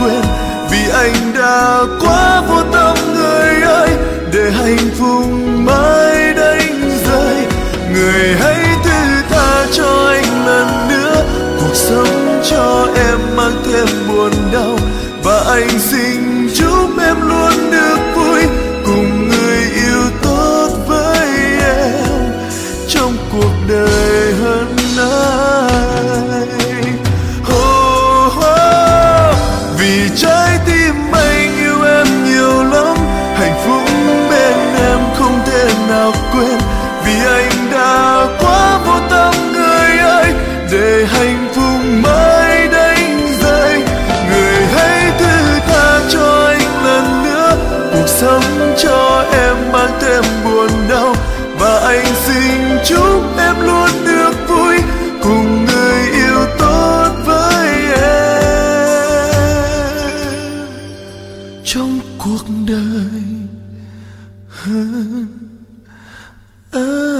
quên vì anh đã quá vô tâm người ơi, để hạnh phúc mãi đánh rơi. Người hãy thứ tha cho anh lần nữa, cuộc sống cho em mang thêm buồn đau. Và anh xin chúc em quên vì anh đã quá vô tâm người ơi. Để hạnh phúc mãi đánh rơi, người hãy thứ tha cho anh lần nữa. Cuộc sống cho em mang thêm buồn đau và anh xin chúc em luôn được vui, cùng người yêu tốt với em. Trong cuộc đời hơn Oh.